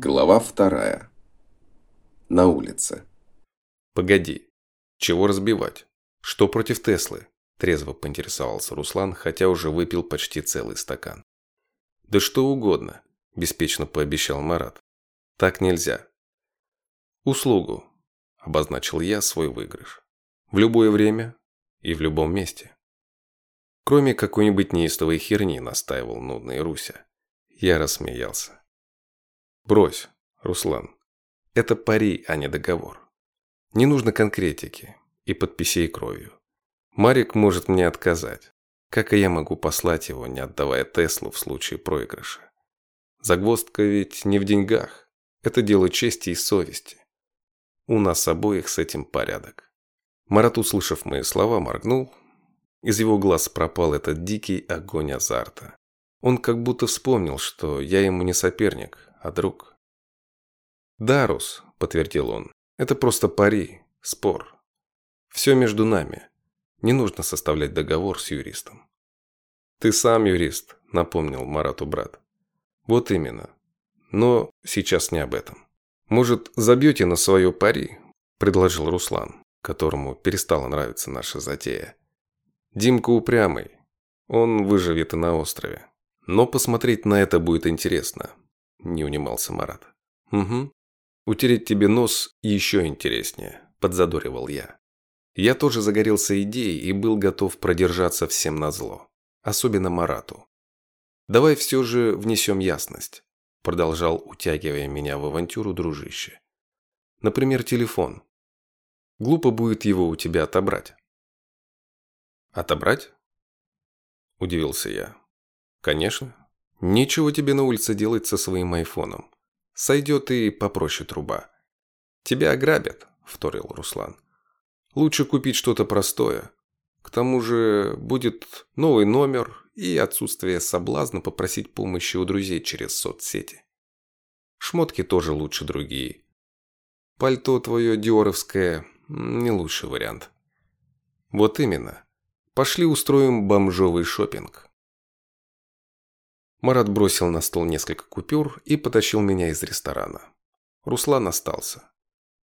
Глава вторая. На улице. «Погоди. Чего разбивать? Что против Теслы?» Трезво поинтересовался Руслан, хотя уже выпил почти целый стакан. «Да что угодно», – беспечно пообещал Марат. «Так нельзя». «Услугу», – обозначил я свой выигрыш. «В любое время и в любом месте». Кроме какой-нибудь неистовой херни, настаивал нудный Руся. Я рассмеялся. Брось, Руслан. Это пари, а не договор. Не нужно конкретики и подписей кровью. Марик может мне отказать. Как и я могу послать его, не отдавая Теслу в случае проигрыша. Загвоздка ведь не в деньгах. Это дело чести и совести. У нас обоих с этим порядок. Марат, услышав мои слова, моргнул. Из его глаз пропал этот дикий огонь азарта. Он как будто вспомнил, что я ему не соперник, а друг. «Дарус», – подтвердил он, – «это просто пари, спор. Все между нами. Не нужно составлять договор с юристом». «Ты сам юрист», – напомнил Марату брат. «Вот именно. Но сейчас не об этом. Может, забьете на свое пари?» – предложил Руслан, которому перестала нравиться наша затея. «Димка упрямый. Он выживет и на острове. Но посмотреть на это будет интересно не унимался Марат. «Угу. Утереть тебе нос еще интереснее», – подзадоривал я. Я тоже загорелся идеей и был готов продержаться всем на зло, особенно Марату. «Давай все же внесем ясность», – продолжал, утягивая меня в авантюру дружище. «Например, телефон. Глупо будет его у тебя отобрать». «Отобрать?» – удивился я. «Конечно. Нечего тебе на улице делать со своим айфоном. Сойдет и попроще труба. Тебя ограбят, вторил Руслан. Лучше купить что-то простое. К тому же будет новый номер и отсутствие соблазна попросить помощи у друзей через соцсети. Шмотки тоже лучше другие. Пальто твое диоровское не лучший вариант. Вот именно. Пошли устроим бомжовый шопинг. Марат бросил на стол несколько купюр и потащил меня из ресторана. Руслан остался.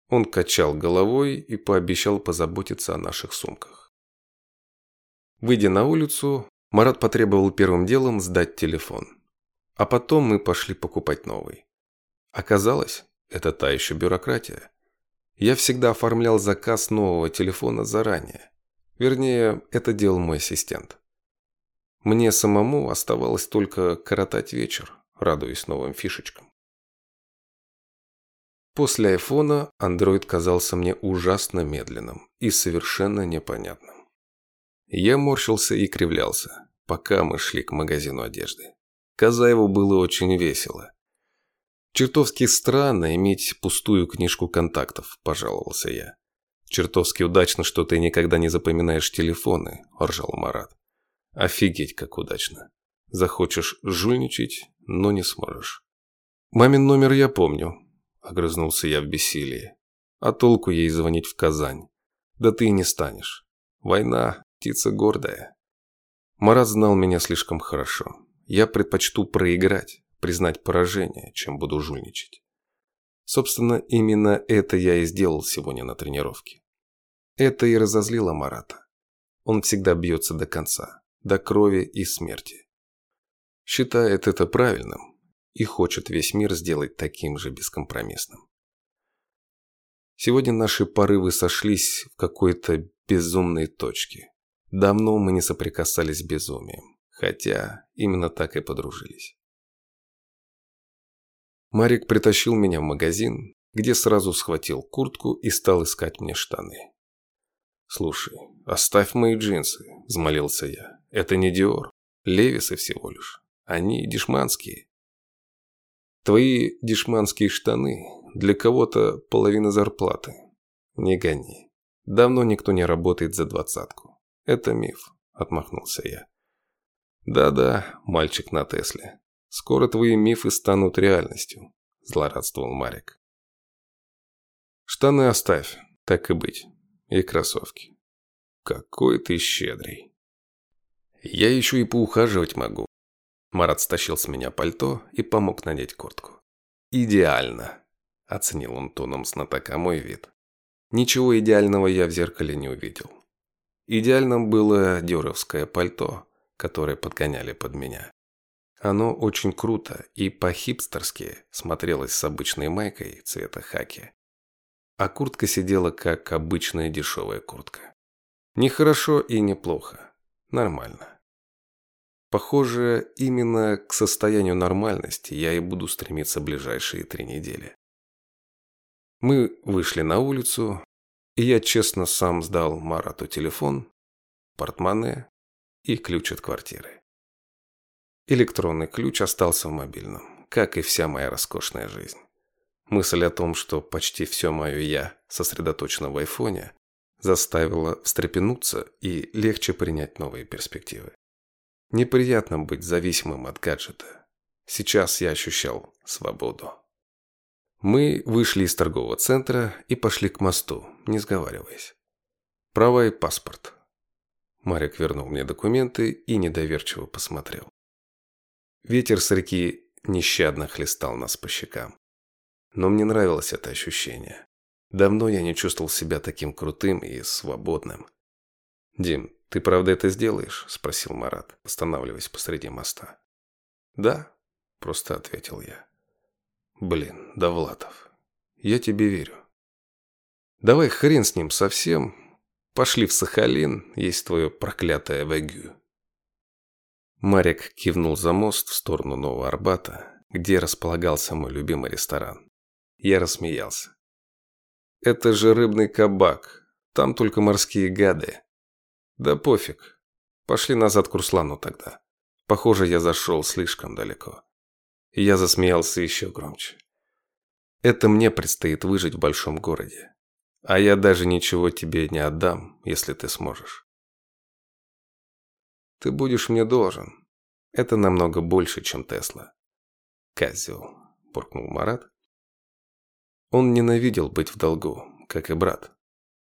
Он качал головой и пообещал позаботиться о наших сумках. Выйдя на улицу, Марат потребовал первым делом сдать телефон. А потом мы пошли покупать новый. Оказалось, это та еще бюрократия. Я всегда оформлял заказ нового телефона заранее. Вернее, это делал мой ассистент. Мне самому оставалось только коротать вечер, радуясь новым фишечкам. После айфона Android казался мне ужасно медленным и совершенно непонятным. Я морщился и кривлялся, пока мы шли к магазину одежды. Казаеву было очень весело. «Чертовски странно иметь пустую книжку контактов», – пожаловался я. «Чертовски удачно, что ты никогда не запоминаешь телефоны», – ржал Марат. Офигеть, как удачно. Захочешь жульничать, но не сможешь. Мамин номер я помню, огрызнулся я в бессилии. А толку ей звонить в Казань? Да ты и не станешь. Война, птица гордая. Марат знал меня слишком хорошо. Я предпочту проиграть, признать поражение, чем буду жульничать. Собственно, именно это я и сделал сегодня на тренировке. Это и разозлило Марата. Он всегда бьется до конца до крови и смерти. Считает это правильным и хочет весь мир сделать таким же бескомпромиссным. Сегодня наши порывы сошлись в какой-то безумной точке. Давно мы не соприкасались с безумием, хотя именно так и подружились. Марик притащил меня в магазин, где сразу схватил куртку и стал искать мне штаны. «Слушай, оставь мои джинсы», – взмолился я. «Это не Диор. Левисы всего лишь. Они дешманские». «Твои дешманские штаны для кого-то половина зарплаты. Не гони. Давно никто не работает за двадцатку. Это миф», – отмахнулся я. «Да-да, мальчик на Тесле. Скоро твои мифы станут реальностью», – злорадствовал Марик. «Штаны оставь, так и быть и кроссовки. Какой ты щедрый. Я еще и поухаживать могу. Марат стащил с меня пальто и помог надеть куртку. «Идеально», – оценил он тоном знатока мой вид. Ничего идеального я в зеркале не увидел. Идеальным было дюровское пальто, которое подгоняли под меня. Оно очень круто и по-хипстерски смотрелось с обычной майкой цвета хаки. А куртка сидела как обычная дешевая куртка. Не хорошо и не плохо. Нормально. Похоже, именно к состоянию нормальности я и буду стремиться ближайшие три недели. Мы вышли на улицу, и я честно сам сдал Марату телефон, портмоне и ключ от квартиры. Электронный ключ остался в мобильном, как и вся моя роскошная жизнь. Мысль о том, что почти все мое «я» сосредоточено в айфоне, заставила встрепенуться и легче принять новые перспективы. Неприятно быть зависимым от гаджета. Сейчас я ощущал свободу. Мы вышли из торгового центра и пошли к мосту, не сговариваясь. Права и паспорт. Марик вернул мне документы и недоверчиво посмотрел. Ветер с реки нещадно хлестал нас по щекам. Но мне нравилось это ощущение. Давно я не чувствовал себя таким крутым и свободным. «Дим, ты правда это сделаешь?» – спросил Марат, останавливаясь посреди моста. «Да», – просто ответил я. «Блин, Довлатов, я тебе верю. Давай хрен с ним совсем. Пошли в Сахалин, есть твое проклятое вагю». Марик кивнул за мост в сторону Нового Арбата, где располагался мой любимый ресторан. Я рассмеялся. Это же рыбный кабак. Там только морские гады. Да пофиг. Пошли назад к Руслану тогда. Похоже, я зашел слишком далеко. Я засмеялся еще громче. Это мне предстоит выжить в большом городе. А я даже ничего тебе не отдам, если ты сможешь. Ты будешь мне должен. Это намного больше, чем Тесла. Козел, буркнул Марат он ненавидел быть в долгу, как и брат.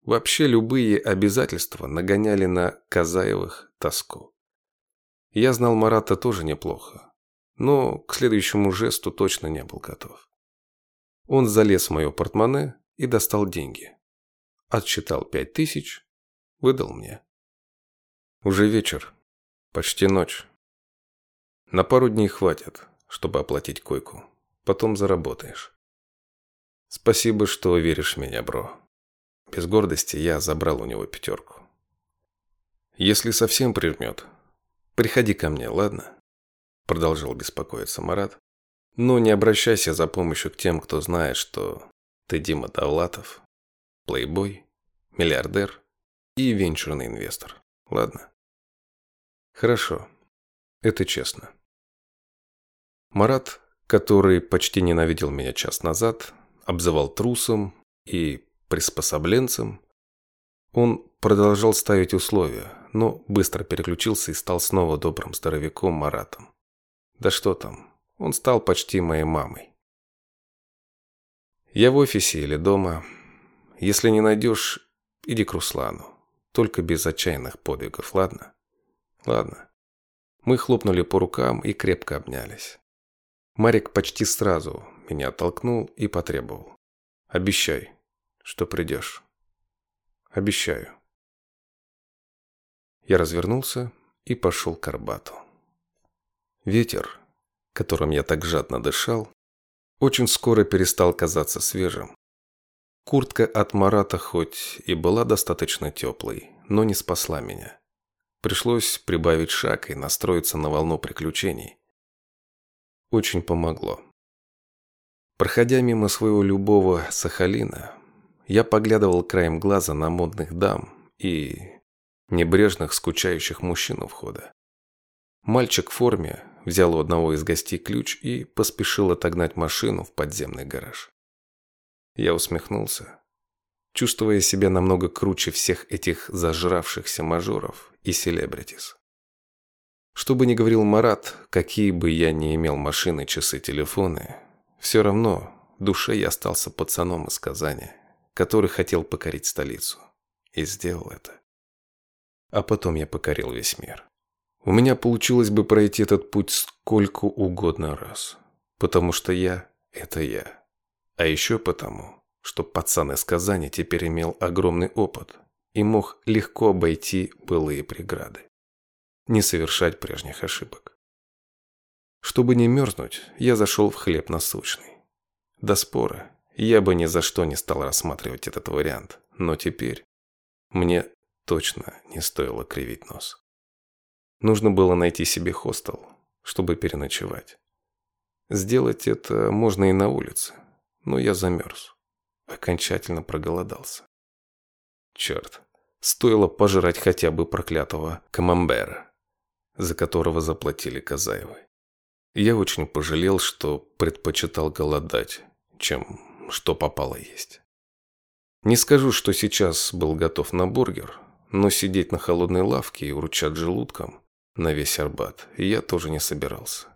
Вообще любые обязательства нагоняли на Казаевых тоску. Я знал Марата тоже неплохо, но к следующему жесту точно не был готов. Он залез в мое портмоне и достал деньги. Отсчитал пять тысяч, выдал мне. Уже вечер, почти ночь. На пару дней хватит, чтобы оплатить койку. Потом заработаешь. Спасибо, что веришь в меня, бро. Без гордости я забрал у него пятерку. Если совсем прижмет, приходи ко мне, ладно? Продолжал беспокоиться Марат. Но не обращайся за помощью к тем, кто знает, что ты Дима Давлатов, плейбой, миллиардер и венчурный инвестор. Ладно? Хорошо. Это честно. Марат, который почти ненавидел меня час назад, обзывал трусом и приспособленцем. Он продолжал ставить условия, но быстро переключился и стал снова добрым здоровяком Маратом. Да что там, он стал почти моей мамой. Я в офисе или дома. Если не найдешь, иди к Руслану. Только без отчаянных подвигов, ладно? Ладно. Мы хлопнули по рукам и крепко обнялись. Марик почти сразу, меня оттолкнул и потребовал. «Обещай, что придешь». «Обещаю». Я развернулся и пошел к Арбату. Ветер, которым я так жадно дышал, очень скоро перестал казаться свежим. Куртка от Марата хоть и была достаточно теплой, но не спасла меня. Пришлось прибавить шаг и настроиться на волну приключений. Очень помогло. Проходя мимо своего любого Сахалина, я поглядывал краем глаза на модных дам и небрежных, скучающих мужчин у входа. Мальчик в форме взял у одного из гостей ключ и поспешил отогнать машину в подземный гараж. Я усмехнулся, чувствуя себя намного круче всех этих зажравшихся мажоров и селебритис. Что бы ни говорил Марат, какие бы я ни имел машины, часы, телефоны, все равно в душе я остался пацаном из Казани, который хотел покорить столицу. И сделал это. А потом я покорил весь мир. У меня получилось бы пройти этот путь сколько угодно раз. Потому что я – это я. А еще потому, что пацан из Казани теперь имел огромный опыт и мог легко обойти былые преграды. Не совершать прежних ошибок. Чтобы не мерзнуть, я зашел в хлеб насущный. До спора я бы ни за что не стал рассматривать этот вариант, но теперь мне точно не стоило кривить нос. Нужно было найти себе хостел, чтобы переночевать. Сделать это можно и на улице, но я замерз. Окончательно проголодался. Черт, стоило пожрать хотя бы проклятого камамбера, за которого заплатили Казаевы. Я очень пожалел, что предпочитал голодать, чем что попало есть. Не скажу, что сейчас был готов на бургер, но сидеть на холодной лавке и урчать желудком на весь Арбат я тоже не собирался.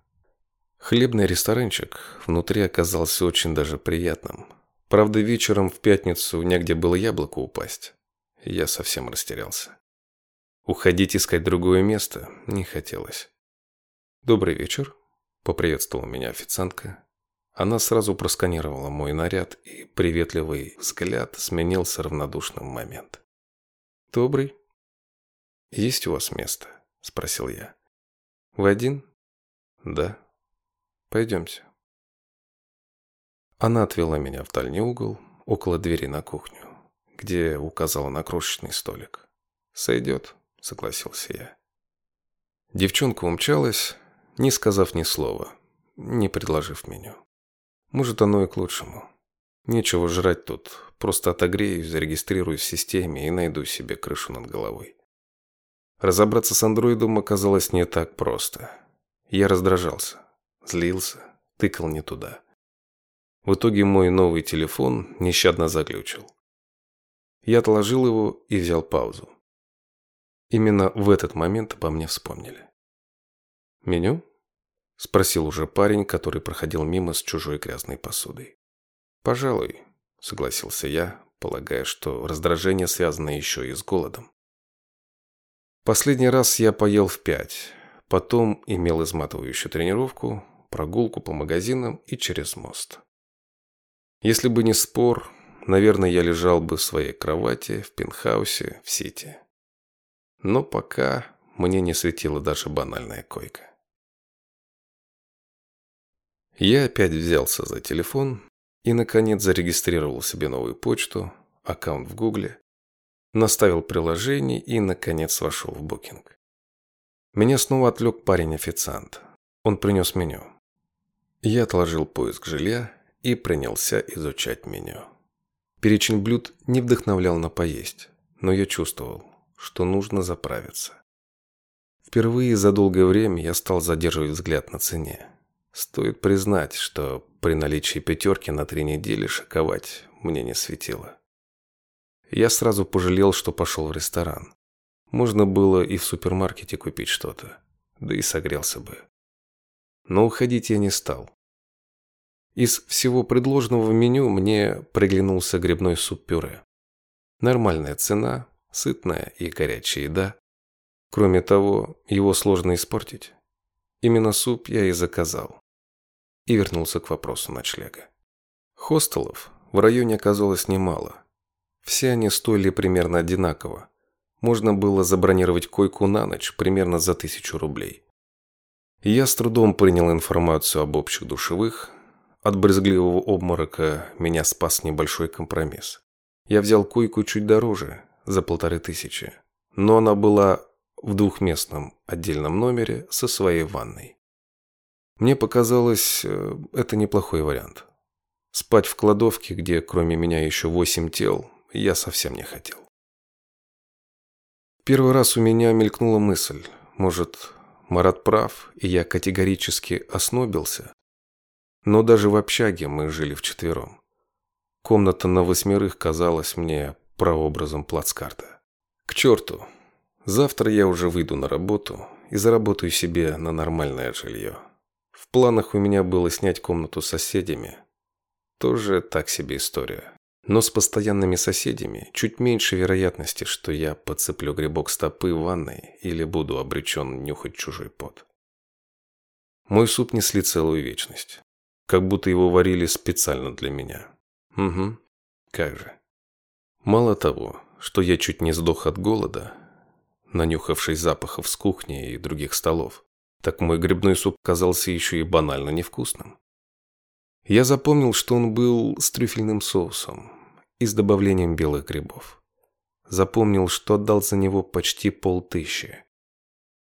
Хлебный ресторанчик внутри оказался очень даже приятным. Правда, вечером в пятницу негде было яблоко упасть. Я совсем растерялся. Уходить искать другое место не хотелось. «Добрый вечер», — поприветствовала меня официантка. Она сразу просканировала мой наряд, и приветливый взгляд сменился равнодушным момент. «Добрый. Есть у вас место?» – спросил я. «Вы один?» «Да». Пойдемте. Она отвела меня в дальний угол, около двери на кухню, где указала на крошечный столик. «Сойдет», — согласился я. Девчонка умчалась, не сказав ни слова, не предложив меню. Может, оно и к лучшему. Нечего жрать тут, просто отогреюсь, зарегистрируюсь в системе и найду себе крышу над головой. Разобраться с андроидом оказалось не так просто. Я раздражался. Злился, тыкал не туда. В итоге мой новый телефон нещадно заглючил. Я отложил его и взял паузу. Именно в этот момент обо мне вспомнили. «Меню?» – спросил уже парень, который проходил мимо с чужой грязной посудой. «Пожалуй», – согласился я, полагая, что раздражение связано еще и с голодом. Последний раз я поел в пять, потом имел изматывающую тренировку, прогулку по магазинам и через мост. Если бы не спор, наверное, я лежал бы в своей кровати в пентхаусе в Сити. Но пока мне не светила даже банальная койка. Я опять взялся за телефон и, наконец, зарегистрировал себе новую почту, аккаунт в Гугле, наставил приложение и, наконец, вошел в букинг. Меня снова отвлек парень-официант. Он принес меню. Я отложил поиск жилья и принялся изучать меню. Перечень блюд не вдохновлял на поесть, но я чувствовал, что нужно заправиться. Впервые за долгое время я стал задерживать взгляд на цене. Стоит признать, что при наличии пятерки на три недели шоковать мне не светило. Я сразу пожалел, что пошел в ресторан. Можно было и в супермаркете купить что-то, да и согрелся бы но уходить я не стал. Из всего предложенного в меню мне приглянулся грибной суп-пюре. Нормальная цена, сытная и горячая еда. Кроме того, его сложно испортить. Именно суп я и заказал. И вернулся к вопросу ночлега. Хостелов в районе оказалось немало. Все они стоили примерно одинаково. Можно было забронировать койку на ночь примерно за тысячу рублей. Я с трудом принял информацию об общих душевых. От брезгливого обморока меня спас небольшой компромисс. Я взял койку чуть дороже, за полторы тысячи. Но она была в двухместном отдельном номере со своей ванной. Мне показалось, э, это неплохой вариант. Спать в кладовке, где кроме меня еще восемь тел, я совсем не хотел. Первый раз у меня мелькнула мысль, может, Марат прав, и я категорически оснобился. Но даже в общаге мы жили вчетвером. Комната на восьмерых казалась мне прообразом плацкарта. К черту. Завтра я уже выйду на работу и заработаю себе на нормальное жилье. В планах у меня было снять комнату с соседями. Тоже так себе история. Но с постоянными соседями чуть меньше вероятности, что я подцеплю грибок стопы в ванной или буду обречен нюхать чужой пот. Мой суп несли целую вечность. как будто его варили специально для меня. Угу, как же. Мало того, что я чуть не сдох от голода, нанюхавшись запахов с кухни и других столов, так мой грибной суп казался еще и банально невкусным. Я запомнил, что он был с трюфельным соусом и с добавлением белых грибов. Запомнил, что отдал за него почти полтыщи.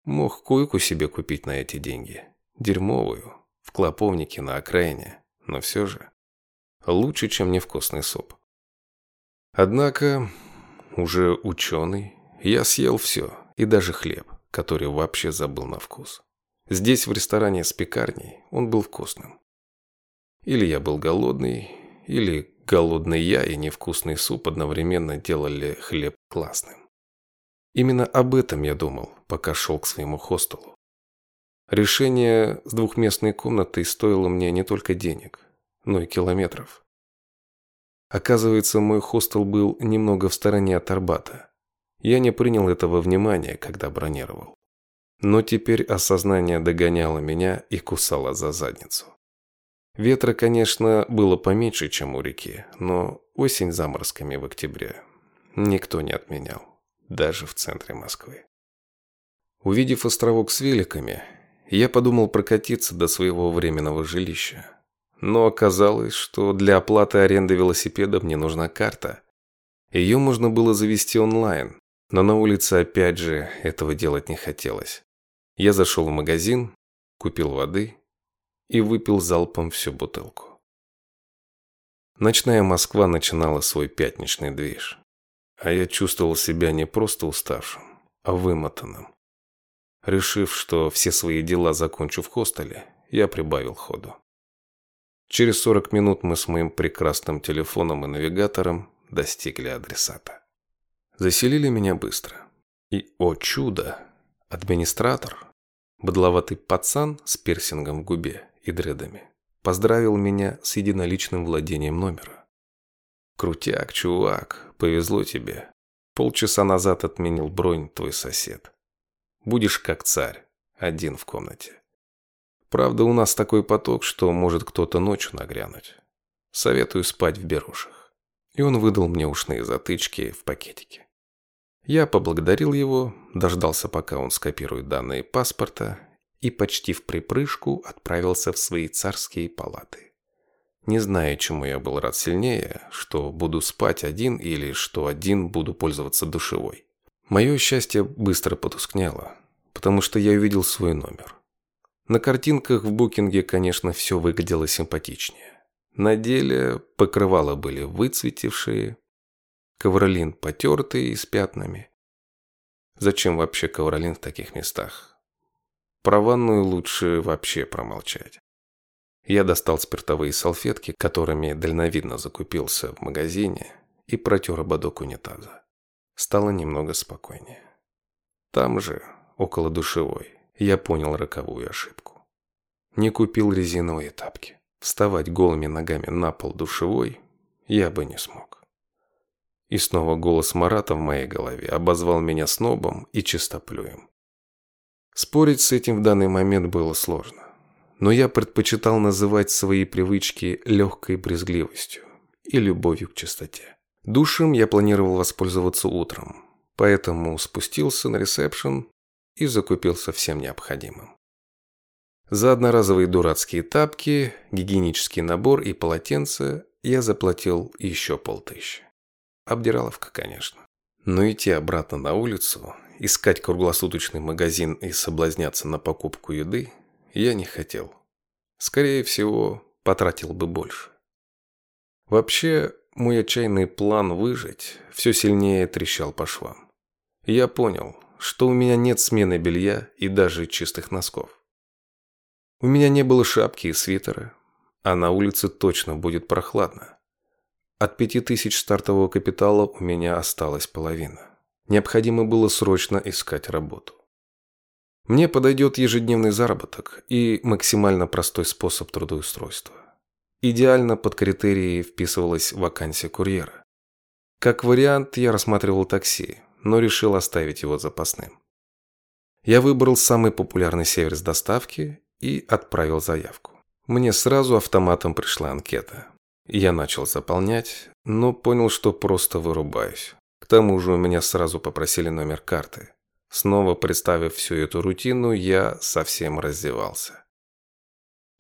Мог койку себе купить на эти деньги. Дерьмовую, в клоповнике на окраине, но все же лучше, чем невкусный суп. Однако, уже ученый, я съел все, и даже хлеб, который вообще забыл на вкус. Здесь, в ресторане с пекарней, он был вкусным. Или я был голодный, или голодный я и невкусный суп одновременно делали хлеб классным. Именно об этом я думал, пока шел к своему хостелу. Решение с двухместной комнатой стоило мне не только денег, но и километров. Оказывается, мой хостел был немного в стороне от Арбата. Я не принял этого внимания, когда бронировал. Но теперь осознание догоняло меня и кусало за задницу. Ветра, конечно, было поменьше, чем у реки, но осень заморозками в октябре никто не отменял, даже в центре Москвы. Увидев островок с великами, я подумал прокатиться до своего временного жилища. Но оказалось, что для оплаты аренды велосипеда мне нужна карта. Ее можно было завести онлайн, но на улице опять же этого делать не хотелось. Я зашел в магазин, купил воды и выпил залпом всю бутылку. Ночная Москва начинала свой пятничный движ, а я чувствовал себя не просто уставшим, а вымотанным. Решив, что все свои дела закончу в хостеле, я прибавил ходу. Через 40 минут мы с моим прекрасным телефоном и навигатором достигли адресата. Заселили меня быстро. И, о чудо, администратор, Бодловатый пацан с пирсингом в губе и дредами поздравил меня с единоличным владением номера. «Крутяк, чувак, повезло тебе. Полчаса назад отменил бронь твой сосед. Будешь как царь, один в комнате. Правда, у нас такой поток, что может кто-то ночью нагрянуть. Советую спать в берушах». И он выдал мне ушные затычки в пакетике. Я поблагодарил его, дождался, пока он скопирует данные паспорта и почти в припрыжку отправился в свои царские палаты. Не зная, чему я был рад сильнее, что буду спать один или что один буду пользоваться душевой. Мое счастье быстро потускнело, потому что я увидел свой номер. На картинках в букинге, конечно, все выглядело симпатичнее. На деле покрывала были выцветившие, Ковролин потертый и с пятнами. Зачем вообще ковролин в таких местах? Про ванную лучше вообще промолчать. Я достал спиртовые салфетки, которыми дальновидно закупился в магазине, и протер ободок унитаза. Стало немного спокойнее. Там же, около душевой, я понял роковую ошибку. Не купил резиновые тапки. Вставать голыми ногами на пол душевой я бы не смог. И снова голос Марата в моей голове обозвал меня снобом и чистоплюем. Спорить с этим в данный момент было сложно. Но я предпочитал называть свои привычки легкой брезгливостью и любовью к чистоте. Душем я планировал воспользоваться утром, поэтому спустился на ресепшн и закупился всем необходимым. За одноразовые дурацкие тапки, гигиенический набор и полотенце я заплатил еще полтыщи. Обдираловка, конечно. Но идти обратно на улицу, искать круглосуточный магазин и соблазняться на покупку еды я не хотел. Скорее всего, потратил бы больше. Вообще, мой отчаянный план выжить все сильнее трещал по швам. Я понял, что у меня нет смены белья и даже чистых носков. У меня не было шапки и свитера, а на улице точно будет прохладно. От пяти тысяч стартового капитала у меня осталась половина. Необходимо было срочно искать работу. Мне подойдет ежедневный заработок и максимально простой способ трудоустройства. Идеально под критерии вписывалась вакансия курьера. Как вариант, я рассматривал такси, но решил оставить его запасным. Я выбрал самый популярный сервис доставки и отправил заявку. Мне сразу автоматом пришла анкета. Я начал заполнять, но понял, что просто вырубаюсь. К тому же у меня сразу попросили номер карты. Снова представив всю эту рутину, я совсем раздевался.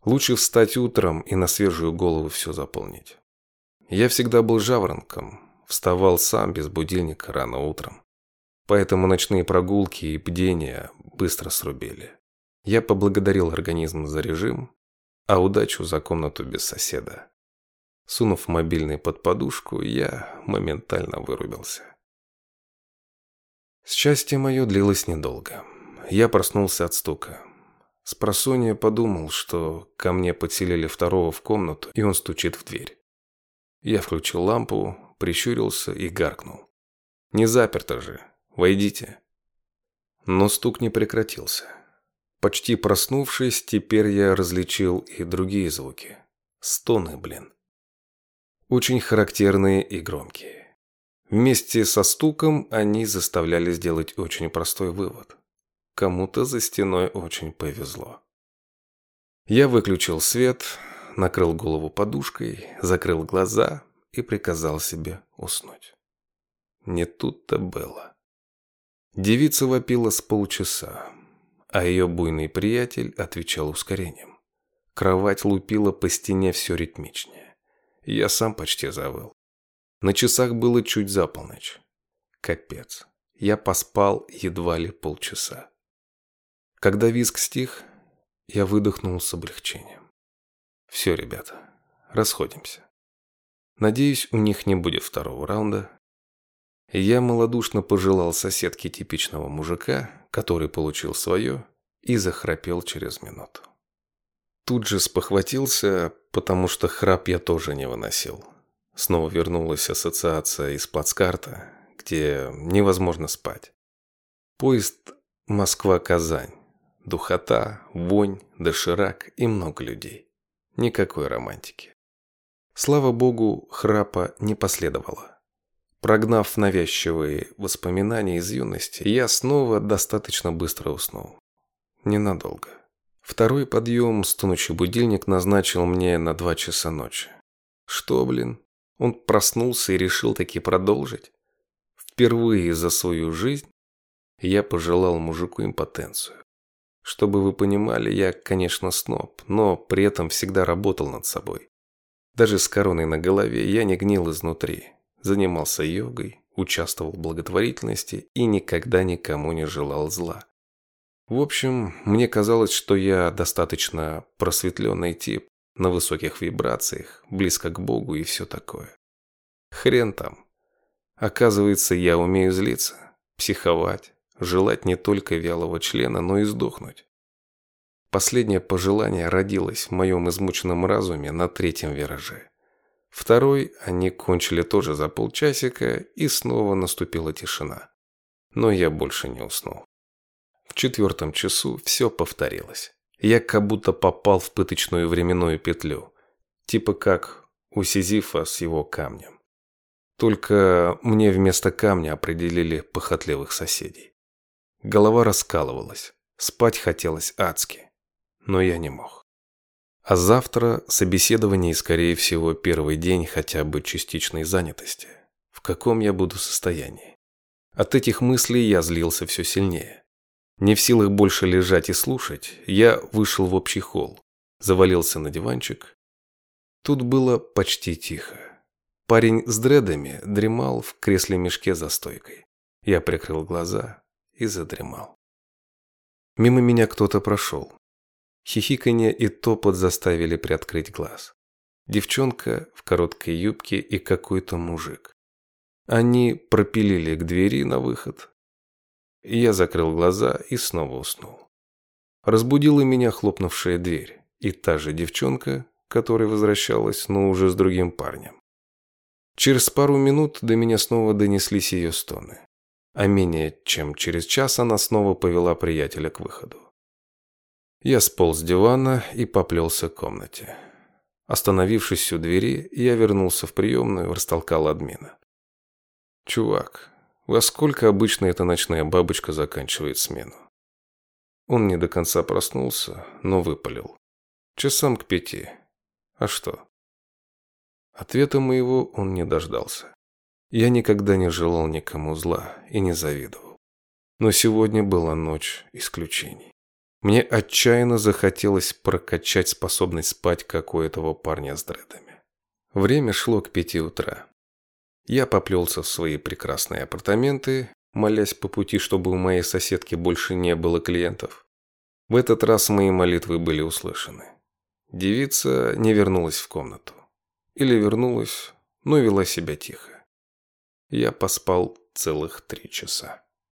Лучше встать утром и на свежую голову все заполнить. Я всегда был жаворонком, вставал сам без будильника рано утром. Поэтому ночные прогулки и бдения быстро срубили. Я поблагодарил организм за режим, а удачу за комнату без соседа. Сунув мобильный под подушку, я моментально вырубился. Счастье мое длилось недолго. Я проснулся от стука. С просонья подумал, что ко мне подселили второго в комнату, и он стучит в дверь. Я включил лампу, прищурился и гаркнул. «Не заперто же. Войдите». Но стук не прекратился. Почти проснувшись, теперь я различил и другие звуки. Стоны, блин. Очень характерные и громкие. Вместе со стуком они заставляли сделать очень простой вывод. Кому-то за стеной очень повезло. Я выключил свет, накрыл голову подушкой, закрыл глаза и приказал себе уснуть. Не тут-то было. Девица вопила с полчаса, а ее буйный приятель отвечал ускорением. Кровать лупила по стене все ритмичнее. Я сам почти завыл. На часах было чуть за полночь. Капец. Я поспал едва ли полчаса. Когда визг стих, я выдохнул с облегчением. Все, ребята, расходимся. Надеюсь, у них не будет второго раунда. Я малодушно пожелал соседке типичного мужика, который получил свое, и захрапел через минуту. Тут же спохватился, потому что храп я тоже не выносил. Снова вернулась ассоциация из плацкарта, где невозможно спать. Поезд Москва-Казань. Духота, вонь, доширак и много людей. Никакой романтики. Слава богу, храпа не последовало. Прогнав навязчивые воспоминания из юности, я снова достаточно быстро уснул. Ненадолго. Второй подъем, стонущий будильник назначил мне на два часа ночи. Что, блин, он проснулся и решил таки продолжить. Впервые за свою жизнь я пожелал мужику импотенцию. Чтобы вы понимали, я, конечно, сноб, но при этом всегда работал над собой. Даже с короной на голове я не гнил изнутри. Занимался йогой, участвовал в благотворительности и никогда никому не желал зла. В общем, мне казалось, что я достаточно просветленный тип, на высоких вибрациях, близко к Богу и все такое. Хрен там. Оказывается, я умею злиться, психовать, желать не только вялого члена, но и сдохнуть. Последнее пожелание родилось в моем измученном разуме на третьем вираже. Второй они кончили тоже за полчасика, и снова наступила тишина. Но я больше не уснул. В четвертом часу все повторилось. Я как будто попал в пыточную временную петлю. Типа как у Сизифа с его камнем. Только мне вместо камня определили похотливых соседей. Голова раскалывалась, спать хотелось адски, но я не мог. А завтра собеседование и, скорее всего, первый день хотя бы частичной занятости. В каком я буду состоянии? От этих мыслей я злился все сильнее. Не в силах больше лежать и слушать, я вышел в общий холл, завалился на диванчик. Тут было почти тихо. Парень с дредами дремал в кресле-мешке за стойкой. Я прикрыл глаза и задремал. Мимо меня кто-то прошел. Хихиканье и топот заставили приоткрыть глаз. Девчонка в короткой юбке и какой-то мужик. Они пропилили к двери на выход, я закрыл глаза и снова уснул. Разбудила меня хлопнувшая дверь и та же девчонка, которая возвращалась, но уже с другим парнем. Через пару минут до меня снова донеслись ее стоны. А менее чем через час она снова повела приятеля к выходу. Я сполз с дивана и поплелся к комнате. Остановившись у двери, я вернулся в приемную и растолкал админа. «Чувак, во сколько обычно эта ночная бабочка заканчивает смену? Он не до конца проснулся, но выпалил. Часам к пяти. А что? Ответа моего он не дождался. Я никогда не желал никому зла и не завидовал. Но сегодня была ночь исключений. Мне отчаянно захотелось прокачать способность спать, как у этого парня с дредами. Время шло к пяти утра. Я поплелся в свои прекрасные апартаменты, молясь по пути, чтобы у моей соседки больше не было клиентов. В этот раз мои молитвы были услышаны. Девица не вернулась в комнату. Или вернулась, но вела себя тихо. Я поспал целых три часа.